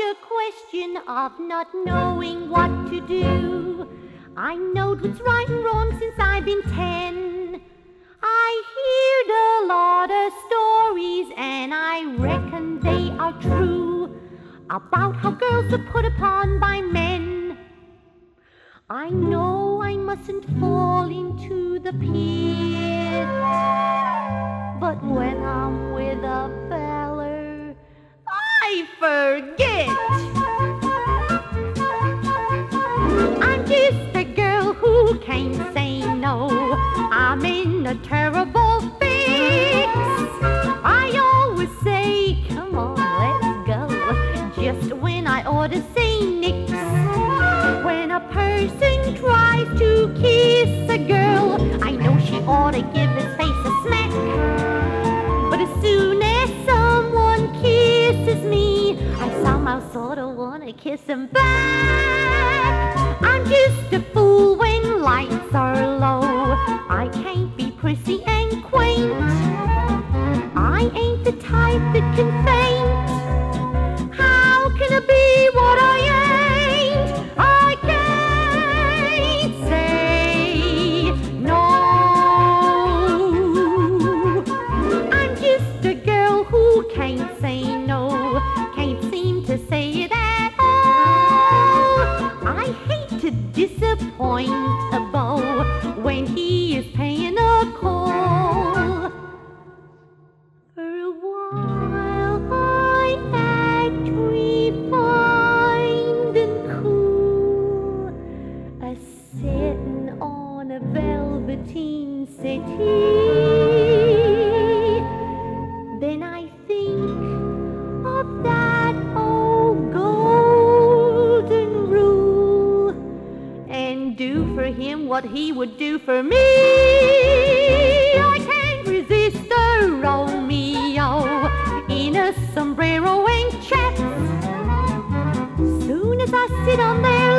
a question of not knowing what to do. I knowed what's right and wrong since I've been ten. I heard a lot of stories and I reckon they are true about how girls are put upon by men. I know I mustn't fall into the pit, but when I'm with a forget. I'm just a girl who can't say no. I'm in a terrible fix. I always say, come on, let's go. Just when I ought to say nix. When a person tries to kiss a girl, I know she ought to give sorta wanna kiss him back. I'm just a fool when lights are low. I can't be prissy and quaint. I ain't the type that can faint. Hate to disappoint a beau when he is paying a call. For a while I act refined and cool, a sitting on a velveteen settee. What he would do for me. I can't resist a Romeo in a sombrero and chaps. Soon as I sit on there